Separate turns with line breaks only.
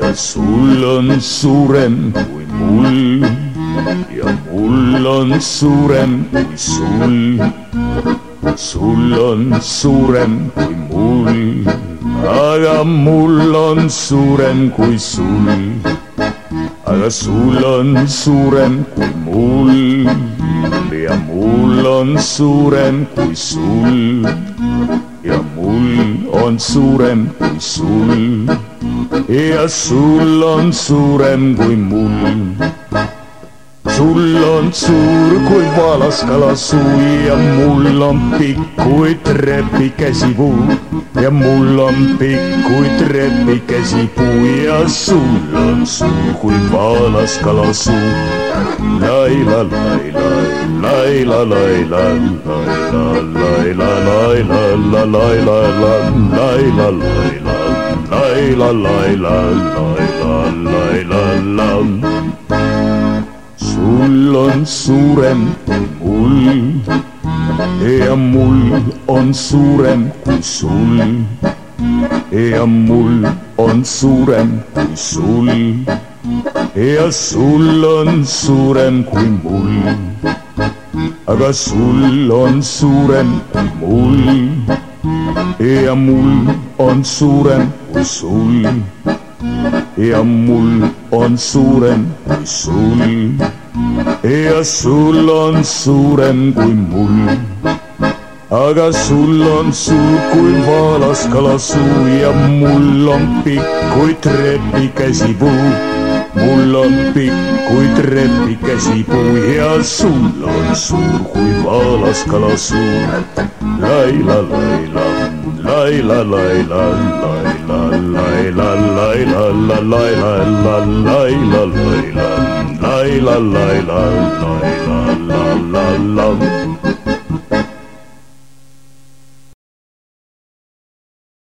ja sul on suurem kui mul ja mul on suurem kui sul. sul on suurem kui mul, aga mul on suurem kui sul. aga sul on suurem kui mul ja mul on suurem kui sul mul on suurem kui sul ja sul on suurem kui mul. sul on suur kui valaskalasuu ja mul on pikk kui trepikesipuu ja mul on pikk kui trepikesipuu ja sul on suur kui valaskalasuu. Laila, laila, laila, laila, laila, la la la la sul on suurem kui mul ja mul on suurem kui sul. Ja mul on suurem kui sul. Ja sul on suurem kui mul aga sul on suurem kui mul ja mul on suurem kui sul ja mul on suurem kui sul ja sul on suurem kui mul. aga sul on suur kui valaskalasuu ja mul on pikk kui trepikäsipuu. mul on pikk kui trepikäsipuu ja sul on suur kui valaskalasuu. laila, laila, laila, laila, laila, laila, laila, laila, laila, laila, laila, laila, laila, laila, laila, laila.